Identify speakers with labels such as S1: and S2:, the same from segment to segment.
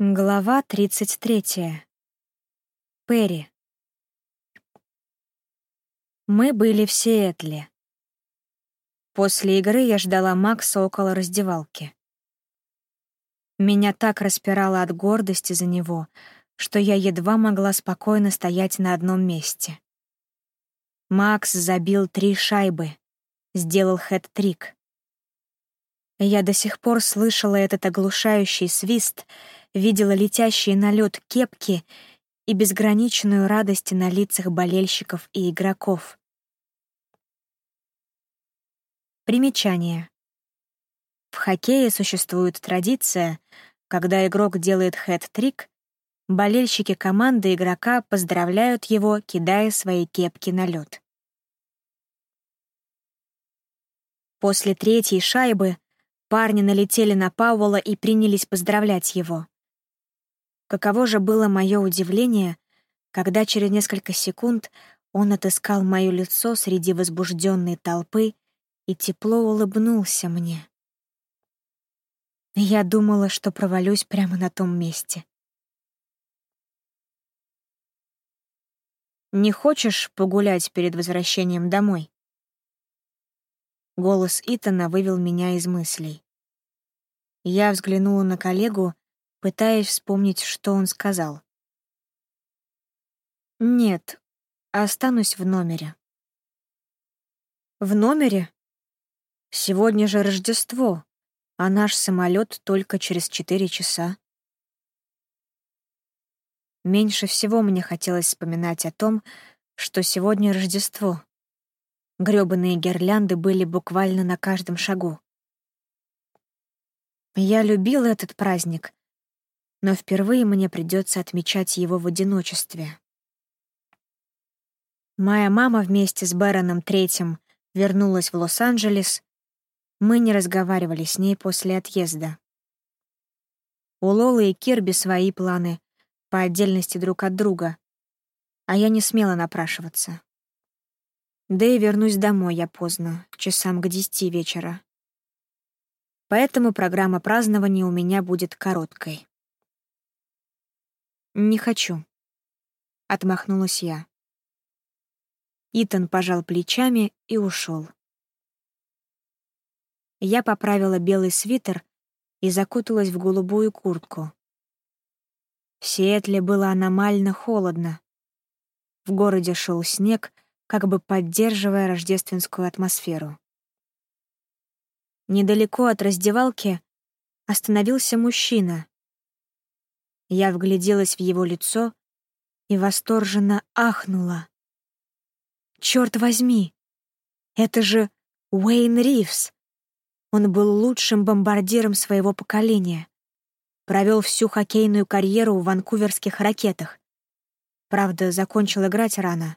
S1: Глава 33. Перри. Мы были в Сиэтле. После игры я ждала Макса около раздевалки. Меня так распирало от гордости за него, что я едва могла спокойно стоять на одном месте. Макс забил три шайбы, сделал хэт-трик. Я до сих пор слышала этот оглушающий свист — видела летящие на лед кепки и безграничную радость на лицах болельщиков и игроков. Примечание. В хоккее существует традиция, когда игрок делает хэт-трик, болельщики команды игрока поздравляют его, кидая свои кепки на лед. После третьей шайбы парни налетели на Пауэлла и принялись поздравлять его. Каково же было мое удивление, когда через несколько секунд он отыскал мое лицо среди возбужденной толпы и тепло улыбнулся мне. Я думала, что провалюсь прямо на том месте. «Не хочешь погулять перед возвращением домой?» Голос Итана вывел меня из мыслей. Я взглянула на коллегу пытаясь вспомнить, что он сказал. «Нет, останусь в номере». «В номере? Сегодня же Рождество, а наш самолет только через четыре часа». Меньше всего мне хотелось вспоминать о том, что сегодня Рождество. Грёбаные гирлянды были буквально на каждом шагу. Я любила этот праздник, но впервые мне придется отмечать его в одиночестве. Моя мама вместе с Бэроном Третьим вернулась в Лос-Анджелес. Мы не разговаривали с ней после отъезда. У Лолы и Кирби свои планы, по отдельности друг от друга, а я не смела напрашиваться. Да и вернусь домой я поздно, часам к десяти вечера. Поэтому программа празднования у меня будет короткой. «Не хочу», — отмахнулась я. Итан пожал плечами и ушел. Я поправила белый свитер и закуталась в голубую куртку. В Сиэтле было аномально холодно. В городе шел снег, как бы поддерживая рождественскую атмосферу. Недалеко от раздевалки остановился мужчина, я вгляделась в его лицо и восторженно ахнула. Черт возьми! Это же Уэйн Ривз! Он был лучшим бомбардиром своего поколения. Провел всю хоккейную карьеру в ванкуверских ракетах. Правда, закончил играть рано.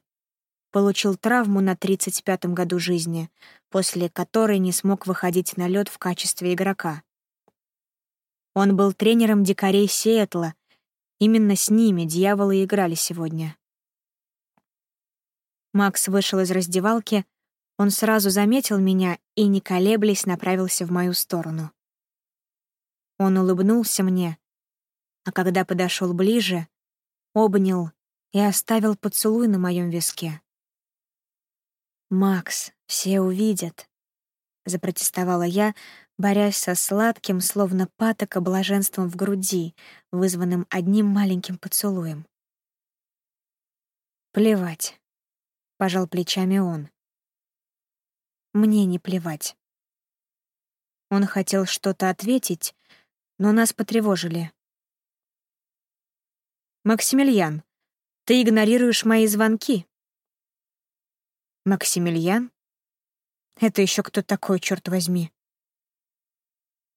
S1: Получил травму на 35-м году жизни, после которой не смог выходить на лед в качестве игрока. Он был тренером дикарей Сиэтла. Именно с ними дьяволы играли сегодня. Макс вышел из раздевалки, он сразу заметил меня и, не колеблясь, направился в мою сторону. Он улыбнулся мне, а когда подошел ближе, обнял и оставил поцелуй на моем виске. «Макс, все увидят», — запротестовала я, борясь со сладким, словно патока, блаженством в груди, вызванным одним маленьким поцелуем. «Плевать», — пожал плечами он. «Мне не плевать». Он хотел что-то ответить, но нас потревожили. «Максимилиан, ты игнорируешь мои звонки». «Максимилиан? Это еще кто такой, черт возьми?»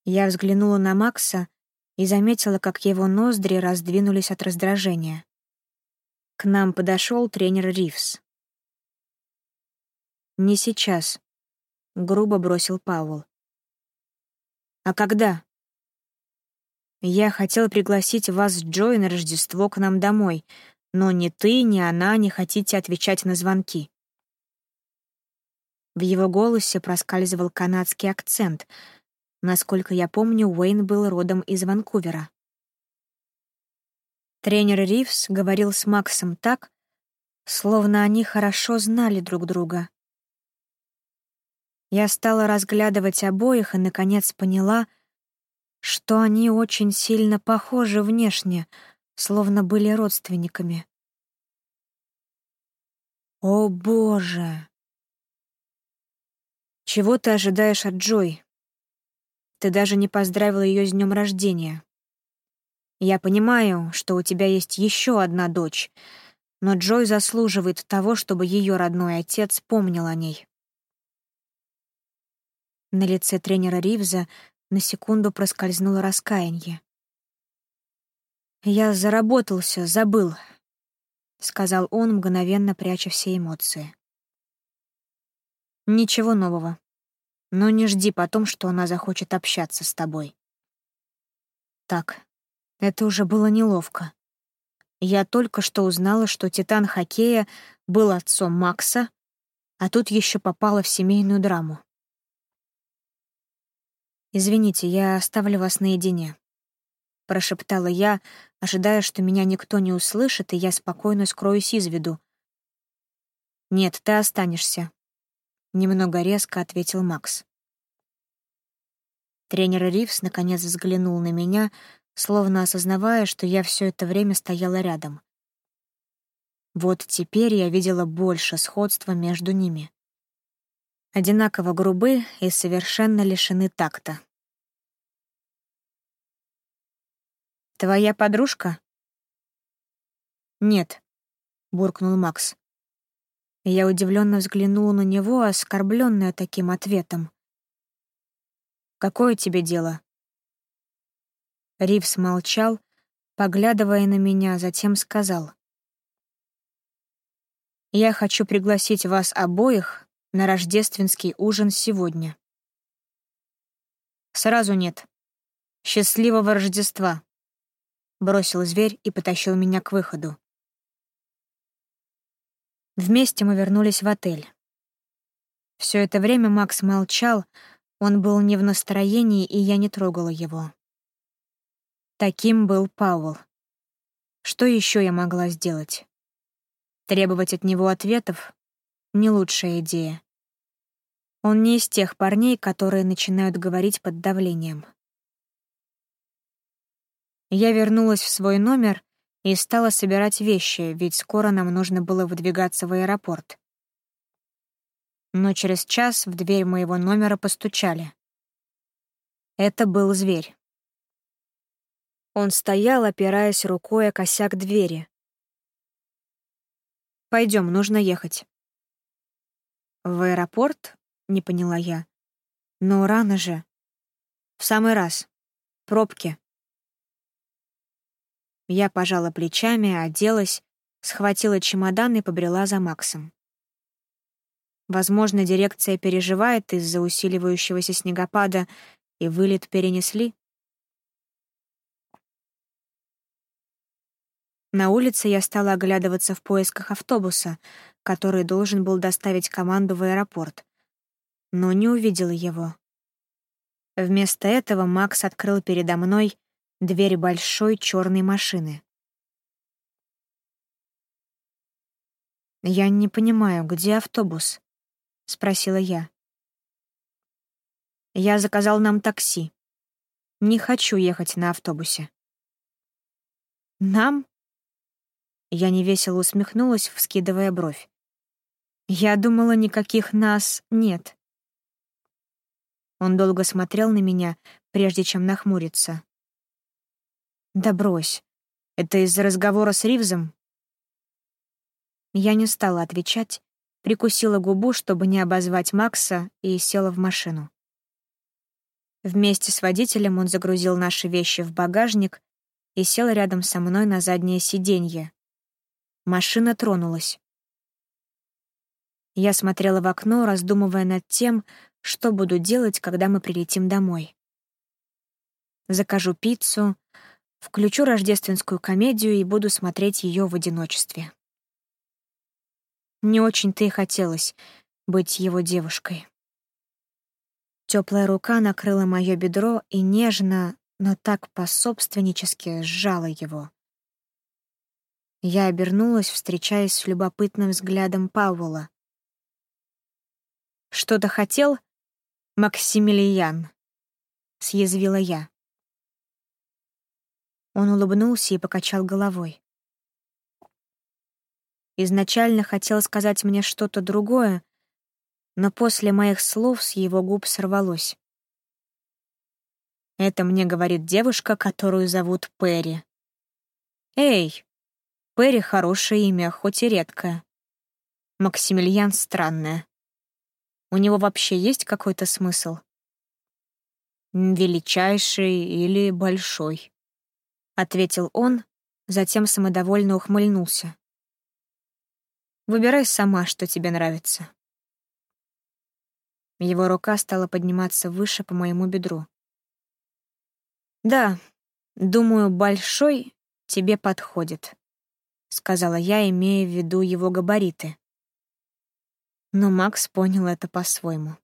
S1: Я взглянула на Макса и заметила, как его ноздри раздвинулись от раздражения. К нам подошел тренер Ривз. «Не сейчас», — грубо бросил Пауэлл. «А когда?» «Я хотел пригласить вас с Джой на Рождество к нам домой, но ни ты, ни она не хотите отвечать на звонки». В его голосе проскальзывал канадский акцент — Насколько я помню, Уэйн был родом из Ванкувера. Тренер Ривз говорил с Максом так, словно они хорошо знали друг друга. Я стала разглядывать обоих и, наконец, поняла, что они очень сильно похожи внешне, словно были родственниками. О, Боже! Чего ты ожидаешь от Джой? Ты даже не поздравила ее с днем рождения. Я понимаю, что у тебя есть еще одна дочь, но Джой заслуживает того, чтобы ее родной отец помнил о ней. На лице тренера Ривза на секунду проскользнуло раскаяние. «Я заработался, забыл», — сказал он, мгновенно пряча все эмоции. «Ничего нового. Но не жди потом, что она захочет общаться с тобой». Так, это уже было неловко. Я только что узнала, что Титан хоккея был отцом Макса, а тут еще попала в семейную драму. «Извините, я оставлю вас наедине», — прошептала я, ожидая, что меня никто не услышит, и я спокойно скроюсь из виду. «Нет, ты останешься», — немного резко ответил Макс. Тренер Ривс наконец взглянул на меня, словно осознавая, что я все это время стояла рядом. Вот теперь я видела больше сходства между ними одинаково грубы и совершенно лишены такта. «Твоя подружка?» «Нет», — буркнул Макс. Я удивленно взглянула на него, оскорбленная таким ответом. «Какое тебе дело?» Ривс молчал, поглядывая на меня, затем сказал. «Я хочу пригласить вас обоих на рождественский ужин сегодня. Сразу нет. Счастливого Рождества. Бросил зверь и потащил меня к выходу. Вместе мы вернулись в отель. Все это время Макс молчал, он был не в настроении, и я не трогала его. Таким был Пауэлл. Что еще я могла сделать? Требовать от него ответов не лучшая идея. Он не из тех парней, которые начинают говорить под давлением. Я вернулась в свой номер и стала собирать вещи, ведь скоро нам нужно было выдвигаться в аэропорт. Но через час в дверь моего номера постучали. Это был зверь. Он стоял, опираясь рукой о косяк двери. Пойдем, нужно ехать. «В аэропорт?» — не поняла я. «Но рано же». «В самый раз. Пробки». Я пожала плечами, оделась, схватила чемодан и побрела за Максом. Возможно, дирекция переживает из-за усиливающегося снегопада, и вылет перенесли. На улице я стала оглядываться в поисках автобуса, который должен был доставить команду в аэропорт, но не увидела его. Вместо этого Макс открыл передо мной дверь большой черной машины. «Я не понимаю, где автобус?» — спросила я. «Я заказал нам такси. Не хочу ехать на автобусе». «Нам?» Я невесело усмехнулась, вскидывая бровь. «Я думала, никаких нас нет». Он долго смотрел на меня, прежде чем нахмуриться. «Да брось. Это из-за разговора с Ривзом?» Я не стала отвечать, прикусила губу, чтобы не обозвать Макса, и села в машину. Вместе с водителем он загрузил наши вещи в багажник и сел рядом со мной на заднее сиденье, Машина тронулась. Я смотрела в окно, раздумывая над тем, что буду делать, когда мы прилетим домой. Закажу пиццу, включу рождественскую комедию и буду смотреть ее в одиночестве. Не очень-то и хотелось быть его девушкой. Теплая рука накрыла мое бедро и нежно, но так пособственнически сжала его. Я обернулась, встречаясь с любопытным взглядом Пауэлла. «Что-то хотел, Максимилиан?» — съязвила я. Он улыбнулся и покачал головой. Изначально хотел сказать мне что-то другое, но после моих слов с его губ сорвалось. Это мне говорит девушка, которую зовут Перри. Эй, Перри — хорошее имя, хоть и редкое. Максимилиан — странное. У него вообще есть какой-то смысл? «Величайший или большой?» — ответил он, затем самодовольно ухмыльнулся. «Выбирай сама, что тебе нравится». Его рука стала подниматься выше по моему бедру. «Да, думаю, большой тебе подходит», — сказала я, имея в виду его габариты. Но Макс понял это по-своему.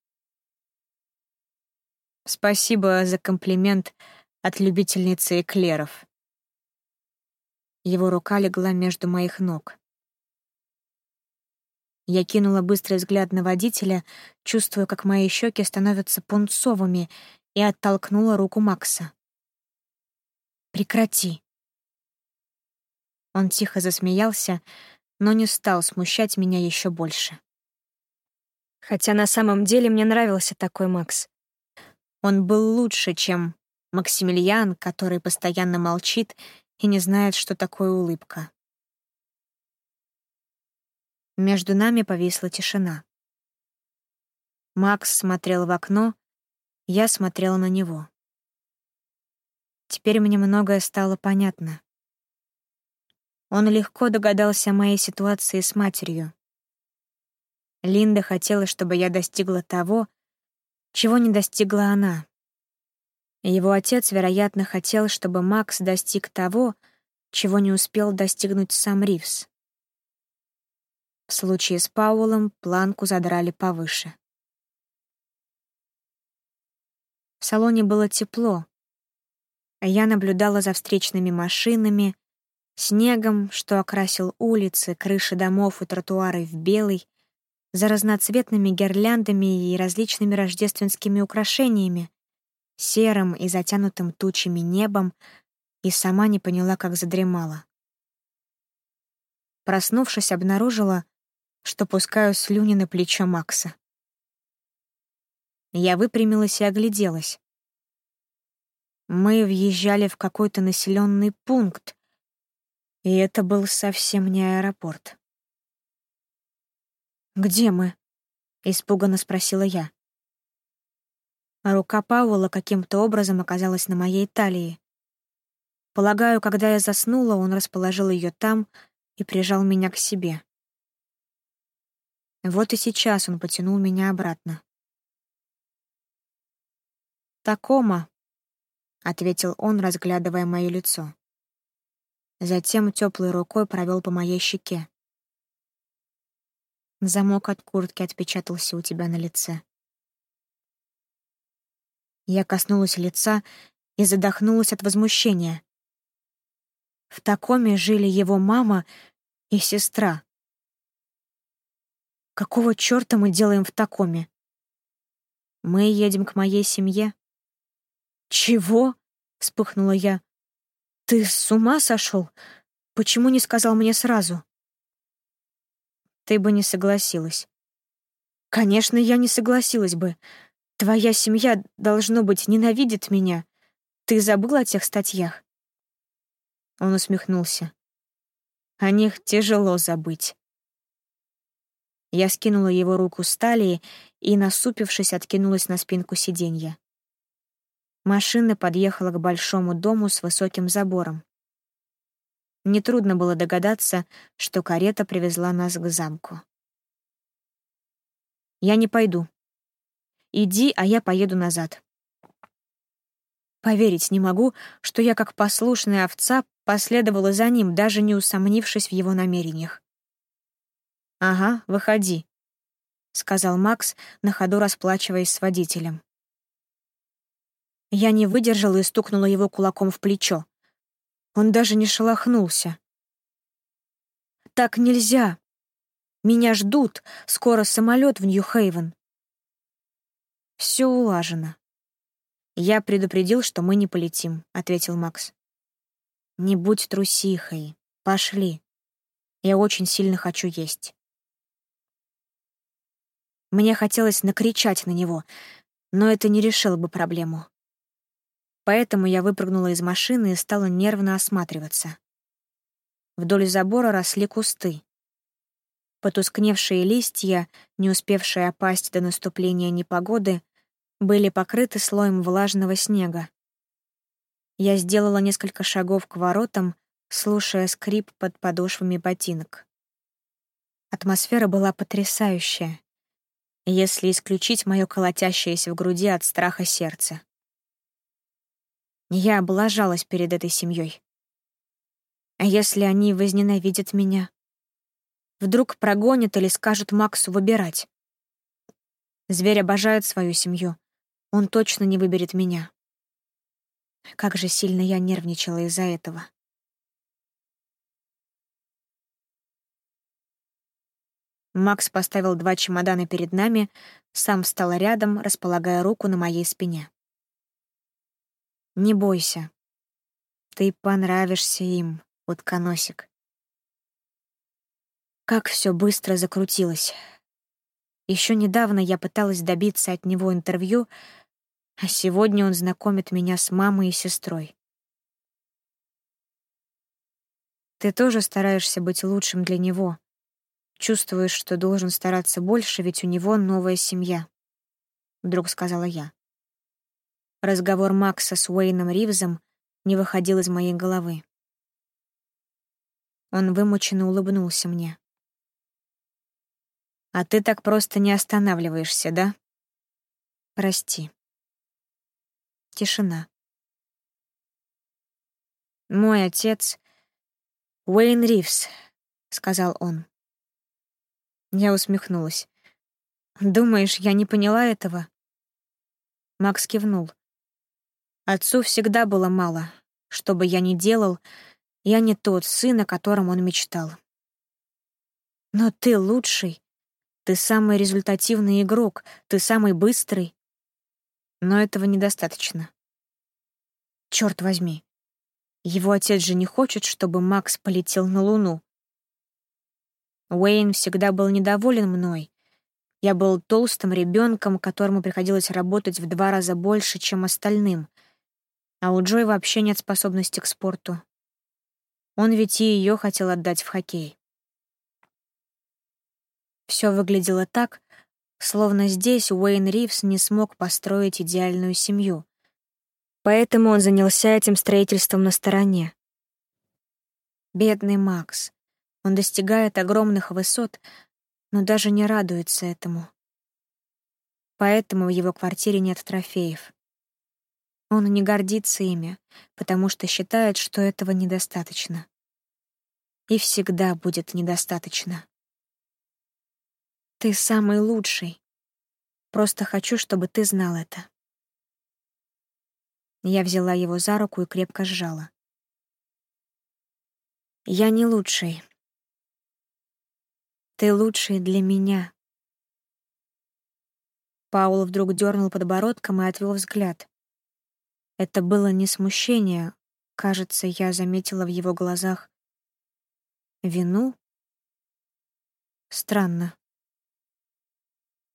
S1: «Спасибо за комплимент от любительницы эклеров». Его рука легла между моих ног. Я кинула быстрый взгляд на водителя, чувствуя, как мои щеки становятся пунцовыми, и оттолкнула руку Макса. Прекрати. Он тихо засмеялся, но не стал смущать меня еще больше. Хотя на самом деле мне нравился такой Макс. Он был лучше, чем Максимилиан, который постоянно молчит и не знает, что такое улыбка. Между нами повисла тишина. Макс смотрел в окно, я смотрела на него. Теперь мне многое стало понятно. Он легко догадался о моей ситуации с матерью. Линда хотела, чтобы я достигла того, чего не достигла она. Его отец, вероятно, хотел, чтобы Макс достиг того, чего не успел достигнуть сам Ривз. В случае с Паулом планку задрали повыше. В салоне было тепло, я наблюдала за встречными машинами, снегом, что окрасил улицы, крыши домов и тротуары в белый, за разноцветными гирляндами и различными рождественскими украшениями, серым и затянутым тучами небом, и сама не поняла, как задремала. Проснувшись, обнаружила, что пускаю слюни на плечо Макса. Я выпрямилась и огляделась. Мы въезжали в какой-то населенный пункт, и это был совсем не аэропорт. «Где мы?» — испуганно спросила я. А рука Пауэлла каким-то образом оказалась на моей талии. Полагаю, когда я заснула, он расположил ее там и прижал меня к себе. Вот и сейчас он потянул меня обратно. «Такома», ответил он, разглядывая моё лицо. Затем теплой рукой провел по моей щеке. Замок от куртки отпечатался у тебя на лице. Я коснулась лица и задохнулась от возмущения. В Такоме жили его мама и сестра. Какого чёрта мы делаем в Такоме? Мы едем к моей семье. «Чего?» — вспыхнула я. «Ты с ума сошел? Почему не сказал мне сразу?» «Ты бы не согласилась». «Конечно, я не согласилась бы. Твоя семья, должно быть, ненавидит меня. Ты забыл о тех статьях?» Он усмехнулся. «О них тяжело забыть». Я скинула его руку с талии и, насупившись, откинулась на спинку сиденья. Машина подъехала к большому дому с высоким забором. Нетрудно было догадаться, что карета привезла нас к замку. «Я не пойду. Иди, а я поеду назад». Поверить не могу, что я, как послушная овца, последовала за ним, даже не усомнившись в его намерениях. «Ага, выходи», — сказал Макс, на ходу расплачиваясь с водителем. Я не выдержала и стукнула его кулаком в плечо. Он даже не шелохнулся. так нельзя. Меня ждут, скоро самолет в Нью-Хейвен. Все улажено. Я предупредил, что мы не полетим, ответил Макс. Не будь трусихой. Пошли. Я очень сильно хочу есть. Мне хотелось накричать на него, но это не решило бы проблему. Поэтому я выпрыгнула из машины и стала нервно осматриваться. Вдоль забора росли кусты. Потускневшие листья, не успевшие опасть до наступления непогоды, были покрыты слоем влажного снега. Я сделала несколько шагов к воротам, слушая скрип под подошвами ботинок. Атмосфера была потрясающая, если исключить мое колотящееся в груди от страха сердце. Я облажалась перед этой семьей. А если они возненавидят меня? Вдруг прогонят или скажут Максу выбирать? Зверь обожает свою семью. Он точно не выберет меня. Как же сильно я нервничала из-за этого. Макс поставил два чемодана перед нами, сам встал рядом, располагая руку на моей спине. «Не бойся. Ты понравишься им», утконосик. Как все быстро закрутилось. Еще недавно я пыталась добиться от него интервью, а сегодня он знакомит меня с мамой и сестрой. Ты тоже стараешься быть лучшим для него. Чувствуешь, что должен стараться больше, ведь у него новая семья. Вдруг сказала я. Разговор Макса с Уэйном Ривзом не выходил из моей головы. Он вымученно улыбнулся мне. «А ты так просто не останавливаешься, да?» «Прости». Тишина. «Мой отец — Уэйн Ривз», — сказал он. Я усмехнулась. «Думаешь, я не поняла этого?» Макс кивнул. Отцу всегда было мало. Что бы я ни делал, я не тот сын, о котором он мечтал. Но ты лучший. Ты самый результативный игрок, ты самый быстрый. Но этого недостаточно. Черт возьми. Его отец же не хочет, чтобы Макс полетел на Луну. Уэйн всегда был недоволен мной. Я был толстым ребенком, которому приходилось работать в два раза больше, чем остальным. А у Джой вообще нет способности к спорту. Он ведь и ее хотел отдать в хоккей. Все выглядело так, словно здесь Уэйн Ривз не смог построить идеальную семью. Поэтому он занялся этим строительством на стороне. Бедный Макс. Он достигает огромных высот, но даже не радуется этому. Поэтому в его квартире нет трофеев. Он не гордится ими, потому что считает, что этого недостаточно. И всегда будет недостаточно. Ты самый лучший. Просто хочу, чтобы ты знал это. Я взяла его за руку и крепко сжала. Я не лучший. Ты лучший для меня. Паул вдруг дернул подбородком и отвел взгляд. Это было не смущение. Кажется, я заметила в его глазах вину. Странно.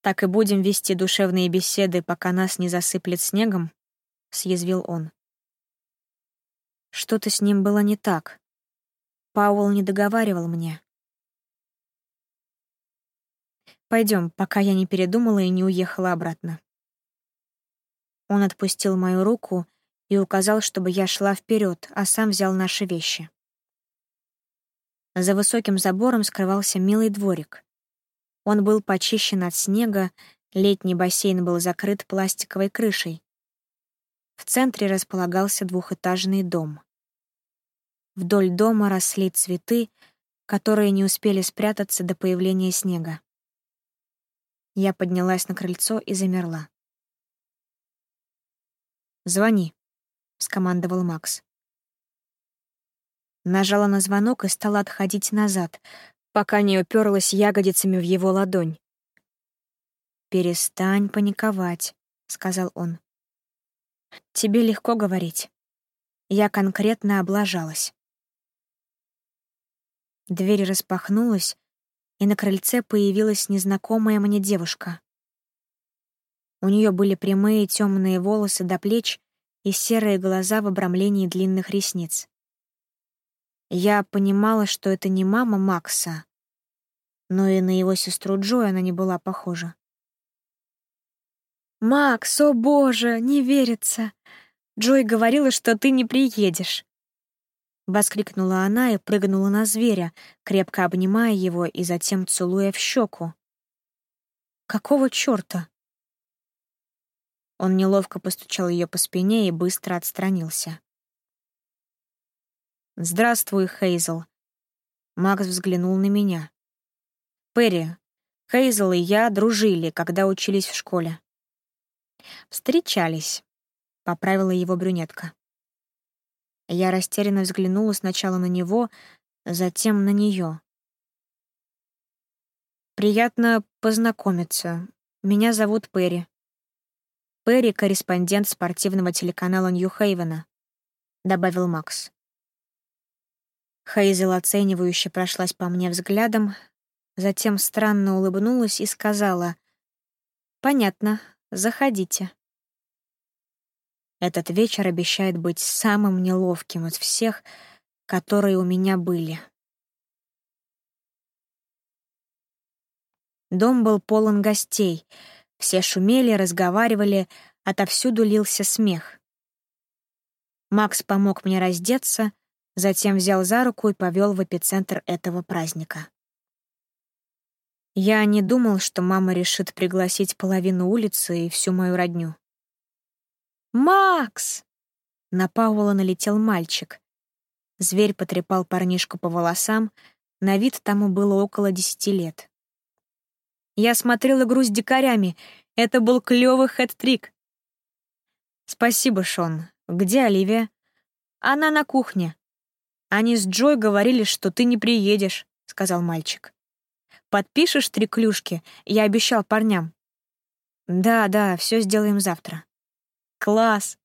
S1: «Так и будем вести душевные беседы, пока нас не засыплет снегом?» — съязвил он. Что-то с ним было не так. Пауэлл не договаривал мне. Пойдем, пока я не передумала и не уехала обратно. Он отпустил мою руку и указал, чтобы я шла вперед, а сам взял наши вещи. За высоким забором скрывался милый дворик. Он был почищен от снега, летний бассейн был закрыт пластиковой крышей. В центре располагался двухэтажный дом. Вдоль дома росли цветы, которые не успели спрятаться до появления снега. Я поднялась на крыльцо и замерла. «Звони», — скомандовал Макс. Нажала на звонок и стала отходить назад, пока не уперлась ягодицами в его ладонь. «Перестань паниковать», — сказал он. «Тебе легко говорить. Я конкретно облажалась». Дверь распахнулась, и на крыльце появилась незнакомая мне девушка. У нее были прямые темные волосы до плеч и серые глаза в обрамлении длинных ресниц. Я понимала, что это не мама Макса, но и на его сестру Джой она не была похожа. «Макс, о боже, не верится! Джой говорила, что ты не приедешь!» Воскликнула она и прыгнула на зверя, крепко обнимая его и затем целуя в щеку. «Какого чёрта?» Он неловко постучал ее по спине и быстро отстранился. «Здравствуй, Хейзел». Макс взглянул на меня. «Перри, Хейзел и я дружили, когда учились в школе». «Встречались», — поправила его брюнетка. Я растерянно взглянула сначала на него, затем на нее. «Приятно познакомиться. Меня зовут Перри. Перри — корреспондент спортивного телеканала Нью-Хейвена», — добавил Макс. Хейзел оценивающе прошлась по мне взглядом, затем странно улыбнулась и сказала «Понятно, заходите». Этот вечер обещает быть самым неловким из всех, которые у меня были. Дом был полон гостей — все шумели, разговаривали, отовсюду лился смех. Макс помог мне раздеться, затем взял за руку и повел в эпицентр этого праздника. Я не думал, что мама решит пригласить половину улицы и всю мою родню. «Макс!» На Паула налетел мальчик. Зверь потрепал парнишку по волосам, на вид тому было около десяти лет. Я смотрел игру с дикарями. Это был клёвый хэт-трик. Спасибо, Шон. Где Оливия? Она на кухне. Они с Джой говорили, что ты не приедешь, сказал мальчик. Подпишешь три клюшки? Я обещал парням. Да, да, все сделаем завтра. Класс!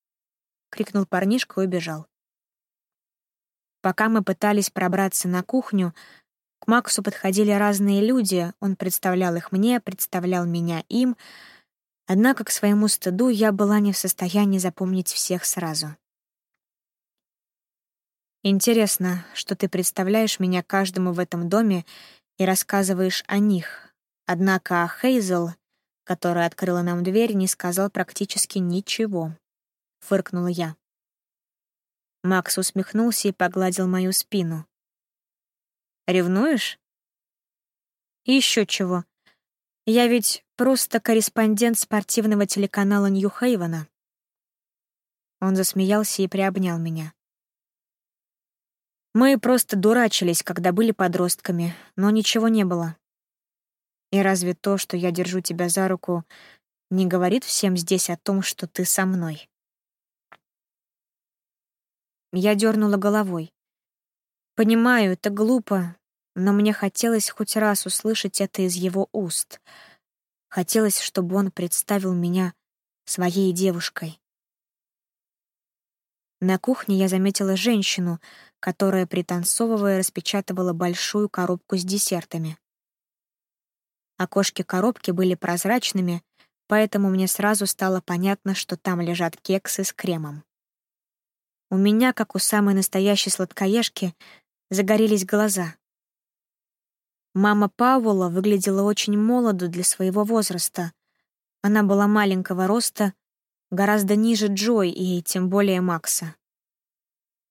S1: крикнул парнишка и убежал. Пока мы пытались пробраться на кухню, к Максу подходили разные люди, он представлял их мне, представлял меня им, однако к своему стыду я была не в состоянии запомнить всех сразу. Интересно, что ты представляешь меня каждому в этом доме и рассказываешь о них. Однако Хейзел, которая открыла нам дверь, не сказал практически ничего. Фыркнула я. Макс усмехнулся и погладил мою спину. Ревнуешь? Еще чего. Я ведь просто корреспондент спортивного телеканала Нью-Хейвена. Он засмеялся и приобнял меня. Мы просто дурачились, когда были подростками, но ничего не было. И разве то, что я держу тебя за руку, не говорит всем здесь о том, что ты со мной? Я дернула головой. Понимаю, это глупо, но мне хотелось хоть раз услышать это из его уст. Хотелось, чтобы он представил меня своей девушкой. На кухне я заметила женщину, которая, пританцовывая, распечатывала большую коробку с десертами. Окошки коробки были прозрачными, поэтому мне сразу стало понятно, что там лежат кексы с кремом. У меня, как у самой настоящей сладкоежки, загорелись глаза. Мама Пауэлла выглядела очень молодо для своего возраста. Она была маленького роста, гораздо ниже Джой и тем более Макса.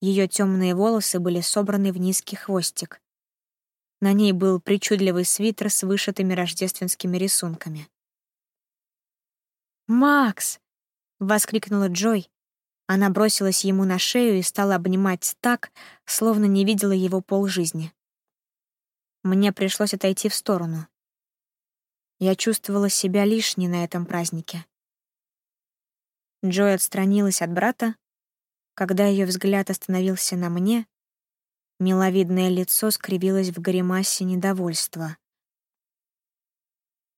S1: Ее темные волосы были собраны в низкий хвостик. На ней был причудливый свитер с вышитыми рождественскими рисунками. «Макс!» — воскликнула Джой, она бросилась ему на шею и стала обнимать так, словно не видела его полжизни. Мне пришлось отойти в сторону. Я чувствовала себя лишней на этом празднике. Джой отстранилась от брата. Когда ее взгляд остановился на мне, Миловидное лицо скривилось в гримасе недовольства.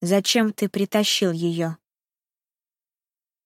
S1: «Зачем ты притащил ее?»